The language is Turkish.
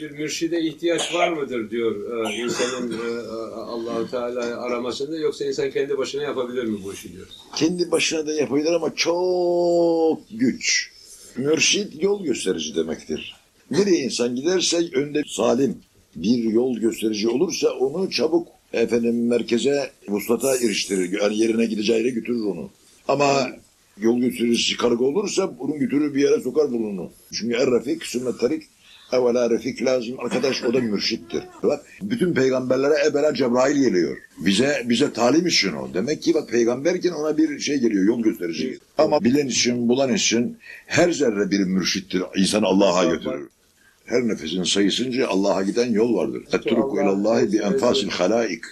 bir mürşide ihtiyaç var mıdır diyor e, insanın e, Allahu Teala aramasında yoksa insan kendi başına yapabilir mi bu işi diyor. Kendi başına da yapabilir ama çok güç. Mürşit yol gösterici demektir. Nereye insan giderse önde salim bir yol gösterici olursa onu çabuk efendim merkeze vuslata eriştirir. Yani yerine gideceği yere götürür onu. Ama yol göstericisi karga olursa bunu götürür bir yere sokar burnunu. Çünkü er refik sünnet tarik evvela refik lazım. Arkadaş o da mürşittir. Bak bütün peygamberlere evvela Cebrail geliyor. Bize bize talim için o. Demek ki bak peygamberken ona bir şey geliyor yol gösterici. Ama bilen için bulan için her zerre bir mürşittir. İnsanı Allah'a götürür. Her nefesin sayısınca Allah'a giden yol vardır. Etturuku ilallahi bi enfasil halaik.